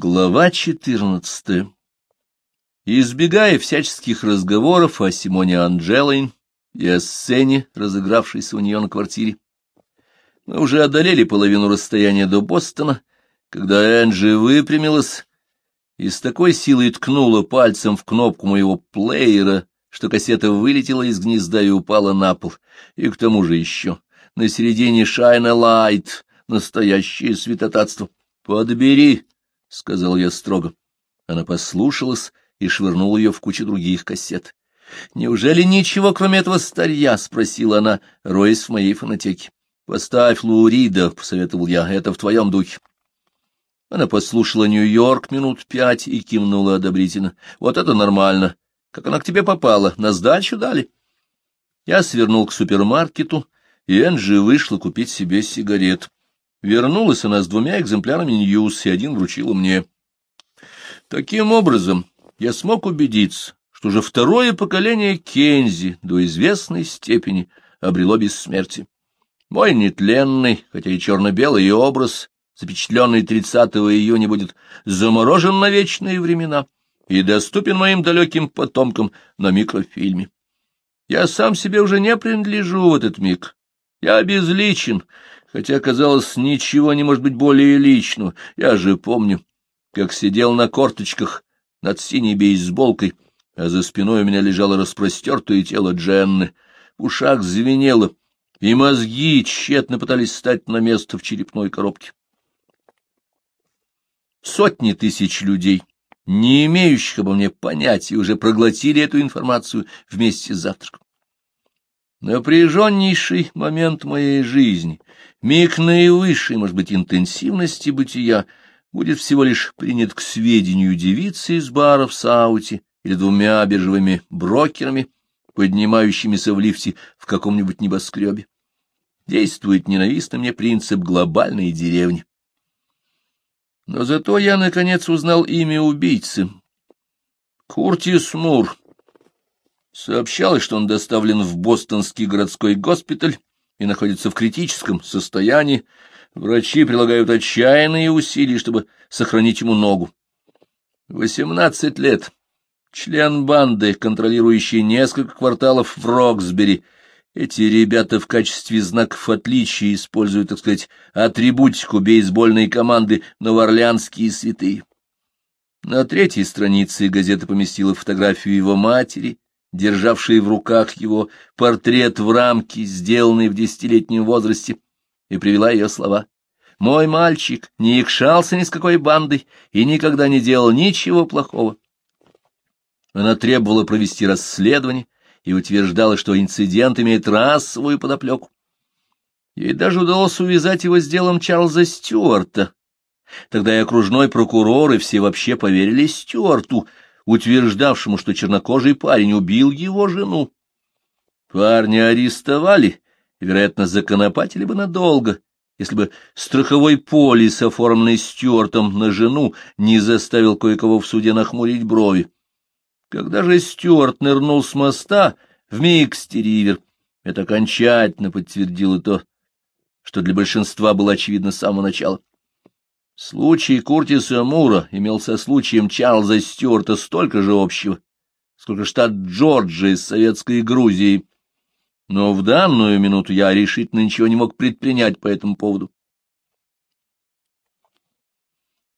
Глава четырнадцатая Избегая всяческих разговоров о Симоне Анджелайн и о сцене, разыгравшейся у нее на квартире, мы уже одолели половину расстояния до Бостона, когда Энджи выпрямилась и с такой силой ткнула пальцем в кнопку моего плеера, что кассета вылетела из гнезда и упала на пол. И к тому же еще на середине Шайна Лайт настоящее святотатство. «Подбери!» — сказал я строго. Она послушалась и швырнула ее в кучу других кассет. «Неужели ничего, кроме этого старья?» — спросила она, роясь в моей фонотеке. «Поставь Лурида», — посоветовал я, — «это в твоем духе». Она послушала Нью-Йорк минут пять и кивнула одобрительно. «Вот это нормально. Как она к тебе попала? На сдачу дали?» Я свернул к супермаркету, и Энджи вышла купить себе сигарет. Вернулась она с двумя экземплярами Ньюс, и один вручила мне. Таким образом, я смог убедиться, что уже второе поколение Кензи до известной степени обрело бессмертие. Мой нетленный, хотя и черно-белый образ, запечатленный 30 июня, будет заморожен на вечные времена и доступен моим далеким потомкам на микрофильме. Я сам себе уже не принадлежу в этот миг. Я безличен, хотя, казалось, ничего не может быть более личного. Я же помню, как сидел на корточках над синей бейсболкой, а за спиной у меня лежало распростертое тело Дженны. В ушах звенело, и мозги тщетно пытались стать на место в черепной коробке. Сотни тысяч людей, не имеющих обо мне понятия, уже проглотили эту информацию вместе с завтраком. Напряженнейший момент моей жизни, миг наивысшей, может быть, интенсивности бытия, будет всего лишь принят к сведению девицы из бара в Сауте или двумя биржевыми брокерами, поднимающимися в лифте в каком-нибудь небоскребе. Действует ненавистный мне принцип глобальной деревни. Но зато я, наконец, узнал имя убийцы. Куртис Мур, Сообщалось, что он доставлен в бостонский городской госпиталь и находится в критическом состоянии. Врачи прилагают отчаянные усилия, чтобы сохранить ему ногу. Восемнадцать лет. Член банды, контролирующий несколько кварталов в Роксбери. Эти ребята в качестве знаков отличия используют, так сказать, атрибутику бейсбольной команды «Новоорлеанские святые». На третьей странице газета поместила фотографию его матери, державший в руках его портрет в рамке, сделанный в десятилетнем возрасте, и привела ее слова. «Мой мальчик не икшался ни с какой бандой и никогда не делал ничего плохого». Она требовала провести расследование и утверждала, что инцидент имеет расовую подоплеку. Ей даже удалось увязать его с делом Чарльза Стюарта. Тогда и окружной прокурор, и все вообще поверили Стюарту — утверждавшему, что чернокожий парень убил его жену. Парня арестовали, вероятно, законопатили бы надолго, если бы страховой полис, оформленный Стюартом на жену, не заставил кое-кого в суде нахмурить брови. Когда же Стюарт нырнул с моста в Микстеривер, это окончательно подтвердило то, что для большинства было очевидно с самого начала. Случай Куртиса Мура имел со случаем Чарльза Стюарта столько же общего, сколько штат Джорджия с советской Грузией. Но в данную минуту я решительно ничего не мог предпринять по этому поводу.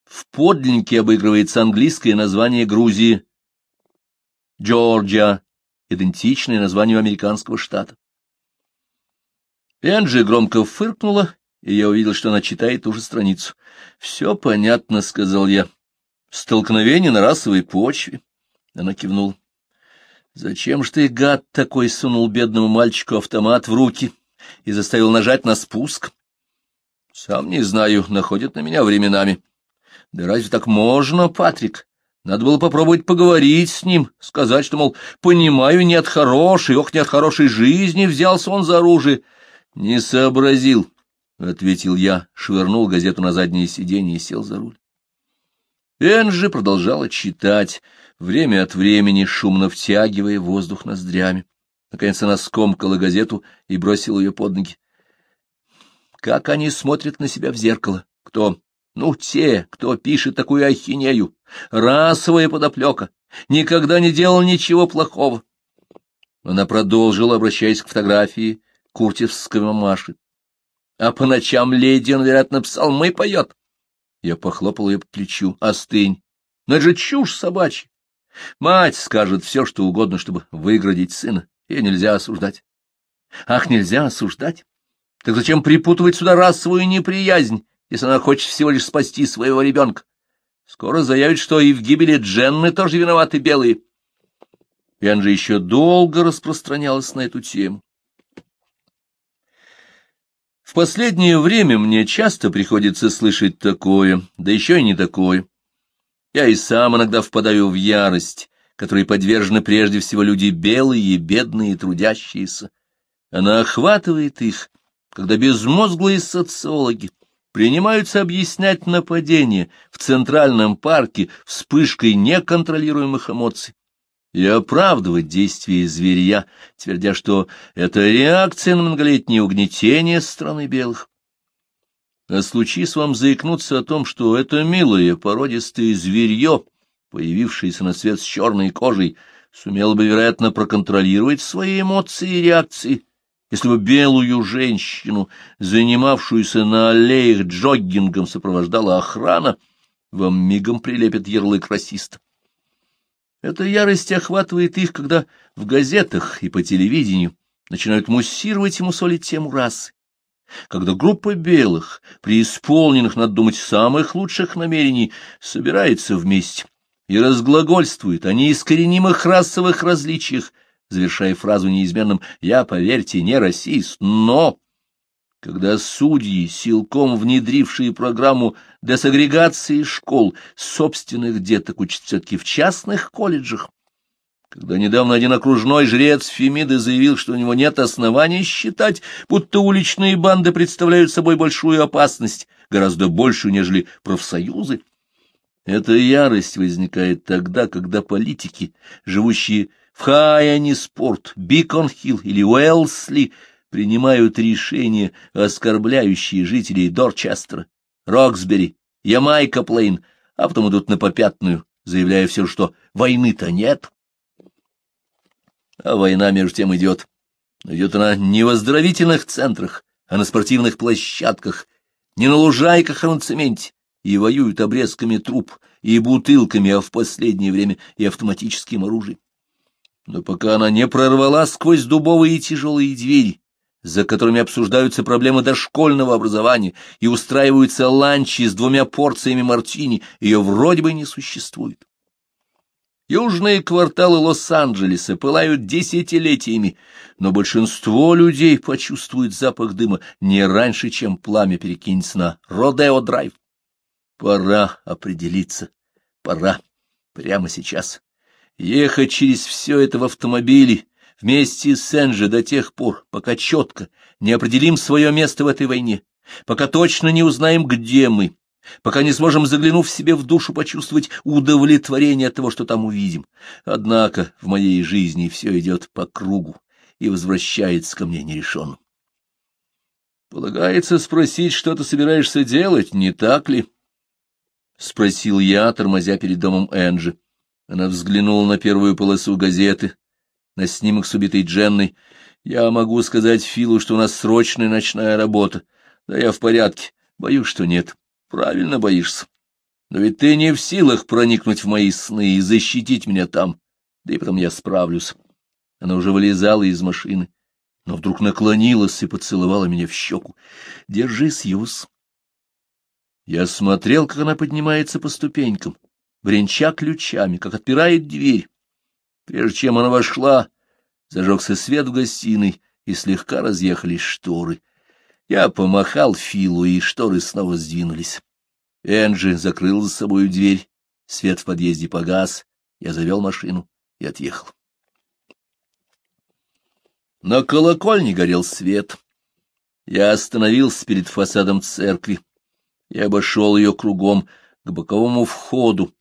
В подлиннике обыгрывается английское название Грузии Джорджия, идентичное названию американского штата. Энджи громко фыркнула и я увидел, что она читает ту же страницу. — Все понятно, — сказал я. — Столкновение на расовой почве. Она кивнула. — Зачем ж ты, гад такой, сунул бедному мальчику автомат в руки и заставил нажать на спуск? — Сам не знаю, находит на меня временами. — Да разве так можно, Патрик? Надо было попробовать поговорить с ним, сказать, что, мол, понимаю, не от хорошей, ох, не от хорошей жизни взялся он за оружие. Не сообразил, — ответил я, швырнул газету на заднее сиденье и сел за руль. Энджи продолжала читать, время от времени шумно втягивая воздух ноздрями. Наконец она скомкала газету и бросила ее под ноги. Как они смотрят на себя в зеркало? Кто? Ну, те, кто пишет такую ахинею, расовая подоплека, никогда не делал ничего плохого. Она продолжила, обращаясь к фотографии куртевской мамаши. А по ночам леди, он, вероятно, псалмы поет. Я похлопал ее по плечу. Остынь. Но это же чушь собачья. Мать скажет все, что угодно, чтобы выградить сына. Ее нельзя осуждать. Ах, нельзя осуждать? Так зачем припутывать сюда расовую неприязнь, если она хочет всего лишь спасти своего ребенка? Скоро заявит, что и в гибели Дженны тоже виноваты белые. И Анжи еще долго распространялась на эту тему. В последнее время мне часто приходится слышать такое, да еще и не такое. Я и сам иногда впадаю в ярость, которой подвержены прежде всего люди белые, бедные, трудящиеся. Она охватывает их, когда безмозглые социологи принимаются объяснять нападение в Центральном парке вспышкой неконтролируемых эмоций и оправдывать действия зверя, твердя, что это реакция на многолетнее угнетение страны белых. А случись вам заикнуться о том, что это милое породистое зверье, появившееся на свет с черной кожей, сумело бы, вероятно, проконтролировать свои эмоции и реакции, если бы белую женщину, занимавшуюся на аллеях джоггингом, сопровождала охрана, вам мигом прилепят ярлык расиста. Эта ярость охватывает их, когда в газетах и по телевидению начинают муссировать и мусолить тему расы. Когда группа белых, преисполненных надо думать самых лучших намерений, собирается вместе и разглагольствует о неискоренимых расовых различиях, завершая фразу неизменным «я, поверьте, не расист, но...» когда судьи, силком внедрившие программу десагрегации школ, собственных деток учат все-таки в частных колледжах, когда недавно один окружной жрец Фемиды заявил, что у него нет оснований считать, будто уличные банды представляют собой большую опасность, гораздо большую, нежели профсоюзы, эта ярость возникает тогда, когда политики, живущие в Хайани-Спорт, Бикон-Хилл или Уэлсли, принимают решения, оскорбляющие жителей Дорчестера, Роксбери, Ямайка-Плейн, а потом идут на попятную, заявляя все, что войны-то нет. А война, между тем, идет. Идет она не в оздоровительных центрах, а на спортивных площадках, не на лужайках, а на цементе, и воюют обрезками труб и бутылками, а в последнее время и автоматическим оружием. Но пока она не прорвала сквозь дубовые тяжелые двери, за которыми обсуждаются проблемы дошкольного образования и устраиваются ланчи с двумя порциями мартини, ее вроде бы не существует. Южные кварталы Лос-Анджелеса пылают десятилетиями, но большинство людей почувствует запах дыма не раньше, чем пламя перекинется на Родео-драйв. Пора определиться, пора, прямо сейчас. Ехать через все это в автомобиле вместе с Энджи до тех пор, пока четко не определим свое место в этой войне, пока точно не узнаем, где мы, пока не сможем, заглянув себе в душу, почувствовать удовлетворение от того, что там увидим. Однако в моей жизни все идет по кругу и возвращается ко мне нерешенным. Полагается спросить, что ты собираешься делать, не так ли? — спросил я, тормозя перед домом Энджи. Она взглянула на первую полосу газеты, на снимок с убитой Дженной. Я могу сказать Филу, что у нас срочная ночная работа. Да я в порядке. Боюсь, что нет. Правильно боишься. Но ведь ты не в силах проникнуть в мои сны и защитить меня там. Да и потом я справлюсь. Она уже вылезала из машины, но вдруг наклонилась и поцеловала меня в щеку. Держись, Юс. Я смотрел, как она поднимается по ступенькам, бренча ключами, как отпирает дверь. Прежде чем она вошла, зажегся свет в гостиной, и слегка разъехались шторы. Я помахал Филу, и шторы снова сдвинулись. Энджи закрыл за собой дверь, свет в подъезде погас, я завел машину и отъехал. На колокольне горел свет. Я остановился перед фасадом церкви. Я обошел ее кругом к боковому входу,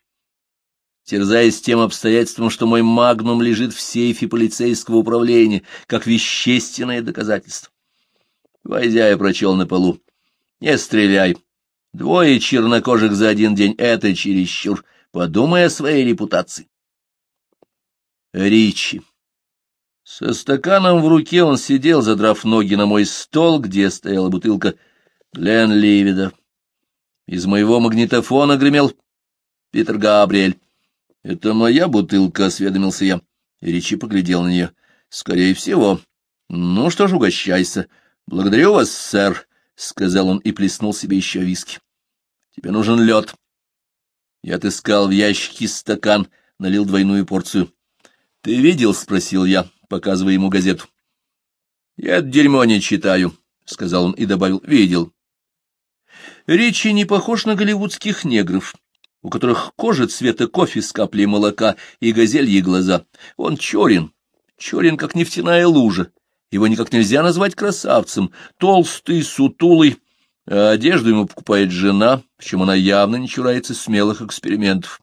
терзаясь тем обстоятельством, что мой магнум лежит в сейфе полицейского управления, как вещественное доказательство. Войдя, я прочел на полу. «Не стреляй. Двое чернокожих за один день — это чересчур. Подумай о своей репутации. Ричи. Со стаканом в руке он сидел, задрав ноги на мой стол, где стояла бутылка Глен Ливида. Из моего магнитофона гремел Питер Габриэль. — Это моя бутылка, — осведомился я. Ричи поглядел на нее. — Скорее всего. — Ну что ж, угощайся. — Благодарю вас, сэр, — сказал он и плеснул себе еще виски. — Тебе нужен лед. Я отыскал в ящике стакан, налил двойную порцию. — Ты видел? — спросил я, показывая ему газету. — Я это дерьмо не читаю, — сказал он и добавил. — Видел. Ричи не похож на голливудских негров, у которых кожа цвета кофе с каплей молока и газельи глаза. Он черен, черен, как нефтяная лужа. Его никак нельзя назвать красавцем. Толстый, сутулый, а одежду ему покупает жена, причем она явно не чурается смелых экспериментов.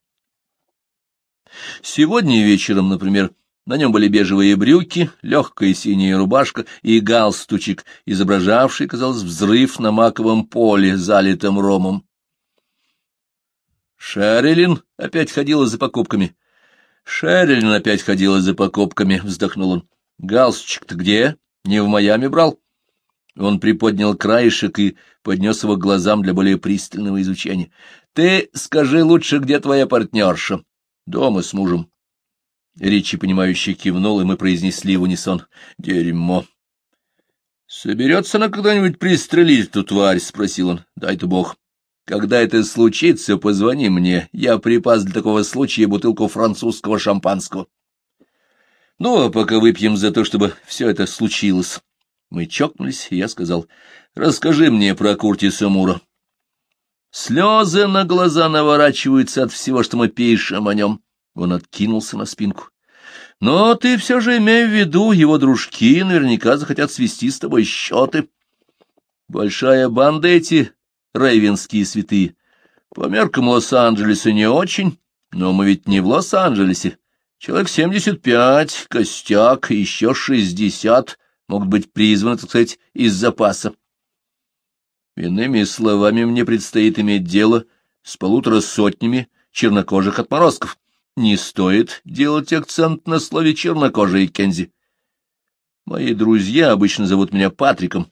Сегодня вечером, например, на нем были бежевые брюки, легкая синяя рубашка и галстучек, изображавший, казалось, взрыв на маковом поле, залитом ромом. Шерилин опять ходила за покупками. Шерилин опять ходила за покупками, вздохнул он. Галстучек-то где? Не в Майами брал? Он приподнял краешек и поднес его к глазам для более пристального изучения. — Ты скажи лучше, где твоя партнерша? — Дома с мужем. Ричи, понимающе кивнул, и мы произнесли в унисон. — Дерьмо. — Соберется она когда-нибудь пристрелить эту тварь? — спросил он. — Дай-то бог. Когда это случится, позвони мне. Я припас для такого случая бутылку французского шампанского. Ну, а пока выпьем за то, чтобы все это случилось. Мы чокнулись, и я сказал, расскажи мне про Куртиса Мура. Слезы на глаза наворачиваются от всего, что мы пишем о нем. Он откинулся на спинку. Но ты все же имей в виду, его дружки наверняка захотят свести с тобой счеты. Большая банда эти, рейвенские святые. По меркам Лос-Анджелеса не очень, но мы ведь не в Лос-Анджелесе. Человек семьдесят пять, костяк, еще шестьдесят могут быть призваны, так сказать, из запаса. Иными словами, мне предстоит иметь дело с полутора сотнями чернокожих отморозков. Не стоит делать акцент на слове «чернокожие Кензи». Мои друзья обычно зовут меня Патриком,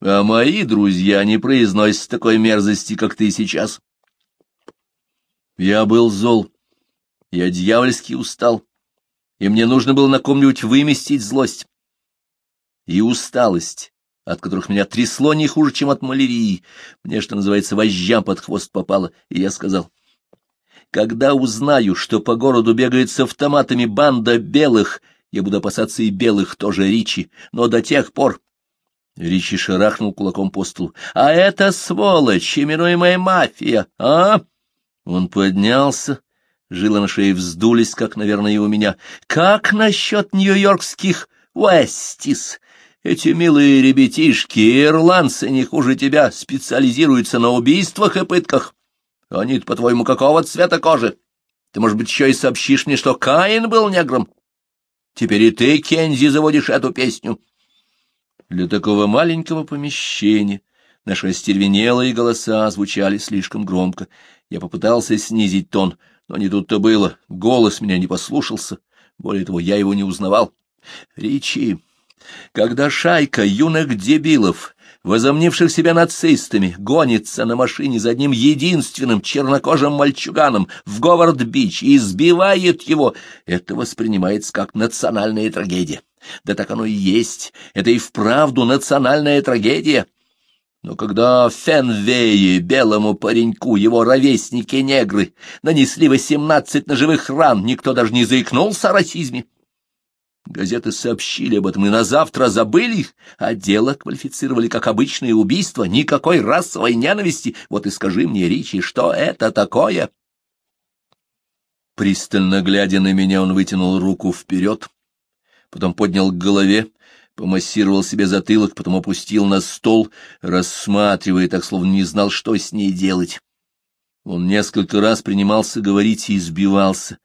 а мои друзья не произносят такой мерзости, как ты сейчас. Я был зол, я дьявольски устал, и мне нужно было на ком-нибудь выместить злость и усталость, от которых меня трясло не хуже, чем от малярии. Мне, что называется, вожжам под хвост попало, и я сказал, когда узнаю, что по городу бегает с автоматами банда белых, я буду опасаться и белых тоже Ричи, но до тех пор... Ричи шарахнул кулаком по столу. — А это сволочь, именуемая мафия, а? Он поднялся, жилы на шее вздулись, как, наверное, и у меня. — Как насчет нью-йоркских Уэстис? Эти милые ребятишки, ирландцы, не хуже тебя, специализируются на убийствах и пытках. они по-твоему, какого цвета кожи? Ты, может быть, еще и сообщишь мне, что Каин был негром? Теперь и ты, Кензи, заводишь эту песню. Для такого маленького помещения наши остервенелые голоса звучали слишком громко. Я попытался снизить тон, но не тут-то было. Голос меня не послушался. Более того, я его не узнавал. — Ричи, когда шайка юных дебилов, возомнивших себя нацистами, гонится на машине за одним единственным чернокожим мальчуганом в Говард-Бич и избивает его, это воспринимается как национальная трагедия. Да так оно и есть, это и вправду национальная трагедия. Но когда в белому пареньку его ровесники-негры нанесли восемнадцать ножевых ран, никто даже не заикнулся о расизме. Газеты сообщили об этом и на завтра забыли, а дело квалифицировали как обычное убийство, никакой расовой ненависти. Вот и скажи мне, Ричи, что это такое? Пристально глядя на меня, он вытянул руку вперед, потом поднял к голове, помассировал себе затылок, потом опустил на стол, рассматривая так, словно не знал, что с ней делать. Он несколько раз принимался говорить и избивался.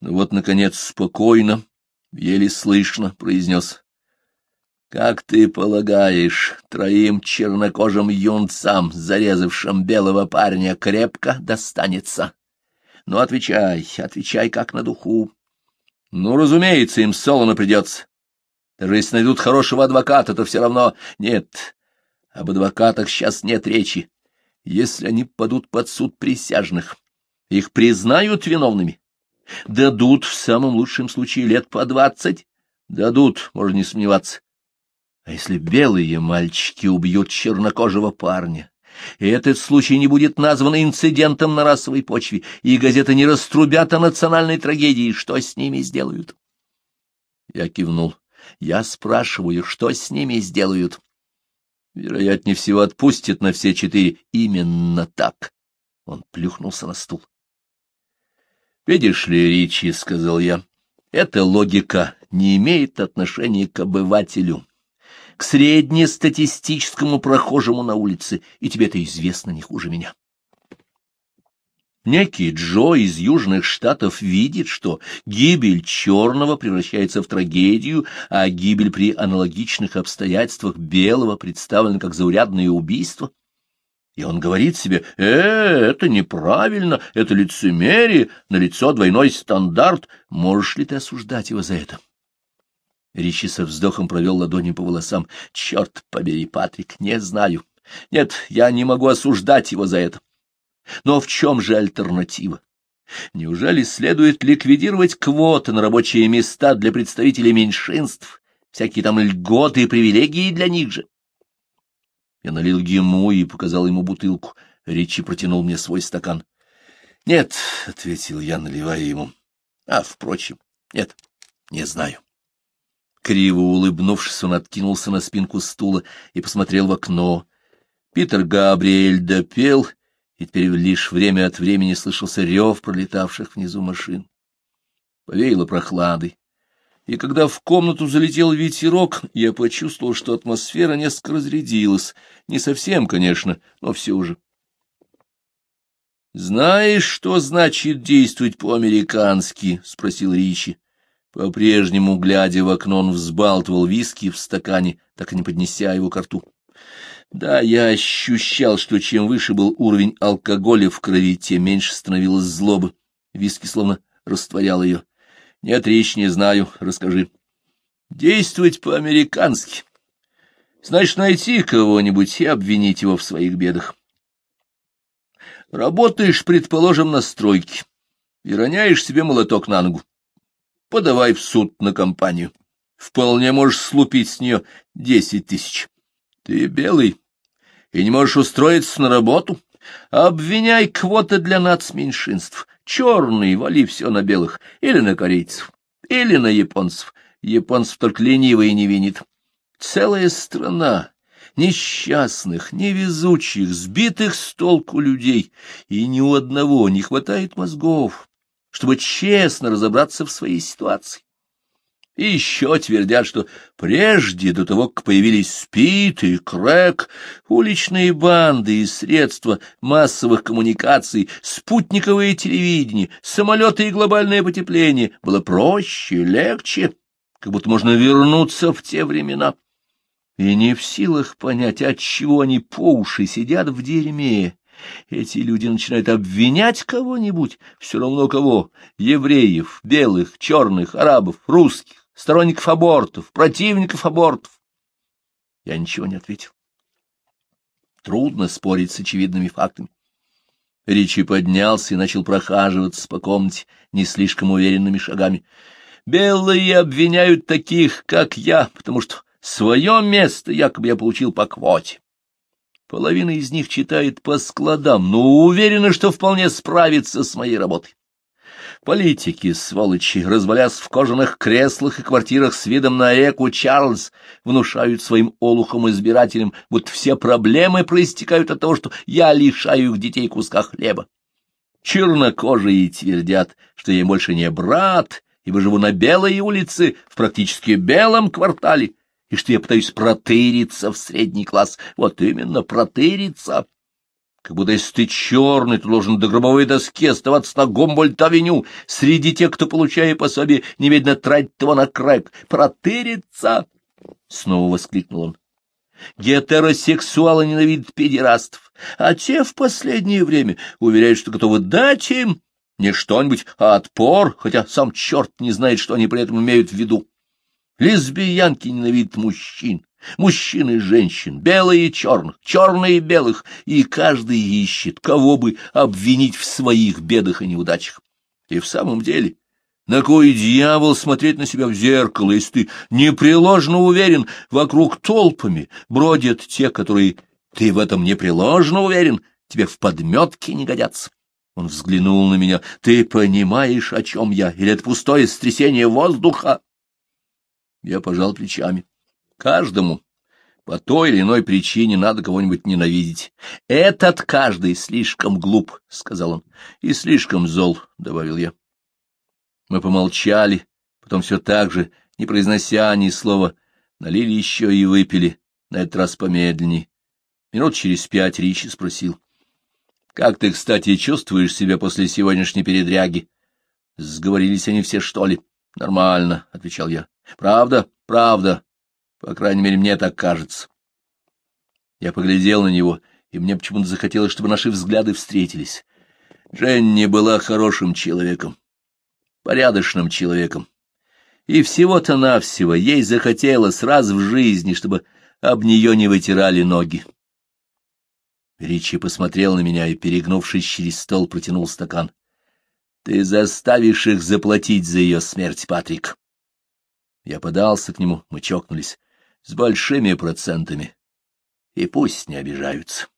Но вот, наконец, спокойно, еле слышно произнес. Как ты полагаешь, троим чернокожим юнцам, зарезавшим белого парня, крепко достанется? Ну, отвечай, отвечай как на духу. Ну, разумеется, им солоно придется. Даже если найдут хорошего адвоката, то все равно нет. Об адвокатах сейчас нет речи. Если они падут под суд присяжных, их признают виновными. Дадут в самом лучшем случае лет по двадцать. Дадут, можно не сомневаться. А если белые мальчики убьют чернокожего парня, и этот случай не будет назван инцидентом на расовой почве, и газеты не раструбят о национальной трагедии, что с ними сделают? Я кивнул. Я спрашиваю, что с ними сделают? Вероятнее всего, отпустят на все четыре. Именно так. Он плюхнулся на стул. «Видишь ли, Ричи, — сказал я, — эта логика не имеет отношения к обывателю, к среднестатистическому прохожему на улице, и тебе это известно не хуже меня. Некий Джо из Южных Штатов видит, что гибель черного превращается в трагедию, а гибель при аналогичных обстоятельствах белого представлена как заурядное убийство. И он говорит себе, «Э, это неправильно, это лицемерие, на лицо двойной стандарт. Можешь ли ты осуждать его за это?» Ричи со вздохом провел ладони по волосам. «Черт побери, Патрик, не знаю. Нет, я не могу осуждать его за это. Но в чем же альтернатива? Неужели следует ликвидировать квоты на рабочие места для представителей меньшинств, всякие там льготы и привилегии для них же? Я налил ему и показал ему бутылку. Ричи протянул мне свой стакан. — Нет, — ответил я, наливая ему. — А, впрочем, нет, не знаю. Криво улыбнувшись, он откинулся на спинку стула и посмотрел в окно. Питер Габриэль допел — и теперь лишь время от времени слышался рев пролетавших внизу машин. Повеяло прохладой, и когда в комнату залетел ветерок, я почувствовал, что атмосфера несколько разрядилась. Не совсем, конечно, но все же. «Знаешь, что значит действовать по-американски?» — спросил Ричи. По-прежнему, глядя в окно, он взбалтывал виски в стакане, так и не поднеся его к рту. Да, я ощущал, что чем выше был уровень алкоголя в крови, тем меньше становилось злобы. Виски словно растворял ее. Нет, речь не знаю, расскажи. Действовать по-американски. Значит, найти кого-нибудь и обвинить его в своих бедах. Работаешь, предположим, на стройке и роняешь себе молоток на ногу. Подавай в суд на компанию. Вполне можешь слупить с нее десять тысяч. Ты белый, и не можешь устроиться на работу, обвиняй квоты для нацменьшинств. Черный, вали все на белых, или на корейцев, или на японцев. Японцев только ленивый не винит. Целая страна несчастных, невезучих, сбитых с толку людей, и ни у одного не хватает мозгов, чтобы честно разобраться в своей ситуации. И еще твердят, что прежде, до того, как появились спит и крэк, уличные банды и средства массовых коммуникаций, спутниковое телевидение, самолеты и глобальное потепление было проще, легче, как будто можно вернуться в те времена. И не в силах понять, отчего они по уши сидят в дерьме, эти люди начинают обвинять кого-нибудь, все равно кого, евреев, белых, черных, арабов, русских сторонников абортов, противников абортов. Я ничего не ответил. Трудно спорить с очевидными фактами. Ричи поднялся и начал прохаживаться по комнате не слишком уверенными шагами. Белые обвиняют таких, как я, потому что свое место якобы я получил по квоте. Половина из них читает по складам, но уверена, что вполне справится с моей работой. Политики, сволочи, развалясь в кожаных креслах и квартирах с видом на реку Чарльз, внушают своим олухом избирателям, будто все проблемы проистекают от того, что я лишаю их детей куска хлеба. Чернокожие твердят, что я больше не брат, ибо живу на белой улице, в практически белом квартале, и что я пытаюсь протыриться в средний класс. Вот именно, протыриться. Как будто если ты черный, то должен до гробовой доски оставаться на Гомбольд-авеню, среди тех, кто, получая пособие, немедленно тратит его на крэк. Протыриться! — снова воскликнул он. Гетеросексуалы ненавидят педерастов, а те в последнее время уверяют, что готовы дать им не что-нибудь, а отпор, хотя сам черт не знает, что они при этом имеют в виду. Лесбиянки ненавидят мужчин, мужчин и женщин, белые и черных, черные и белых, и каждый ищет, кого бы обвинить в своих бедах и неудачах. И в самом деле, на кой дьявол смотреть на себя в зеркало, если ты непреложно уверен, вокруг толпами бродят те, которые ты в этом непреложно уверен, тебе в подметке не годятся. Он взглянул на меня. Ты понимаешь, о чем я? Или это пустое стрясение воздуха? Я пожал плечами. Каждому по той или иной причине надо кого-нибудь ненавидеть. Этот каждый слишком глуп, — сказал он, — и слишком зол, — добавил я. Мы помолчали, потом все так же, не произнося ни слова, налили еще и выпили, на этот раз помедленнее. Минут через пять Ричи спросил. — Как ты, кстати, чувствуешь себя после сегодняшней передряги? — Сговорились они все, что ли? — Нормально, — отвечал я. — Правда, правда. По крайней мере, мне так кажется. Я поглядел на него, и мне почему-то захотелось, чтобы наши взгляды встретились. Дженни была хорошим человеком порядочным человеком. И всего-то навсего ей захотелось раз в жизни, чтобы об нее не вытирали ноги. Ричи посмотрел на меня и, перегнувшись через стол, протянул стакан. — Ты заставишь их заплатить за ее смерть, Патрик. Я подался к нему, мы чокнулись. С большими процентами. И пусть не обижаются.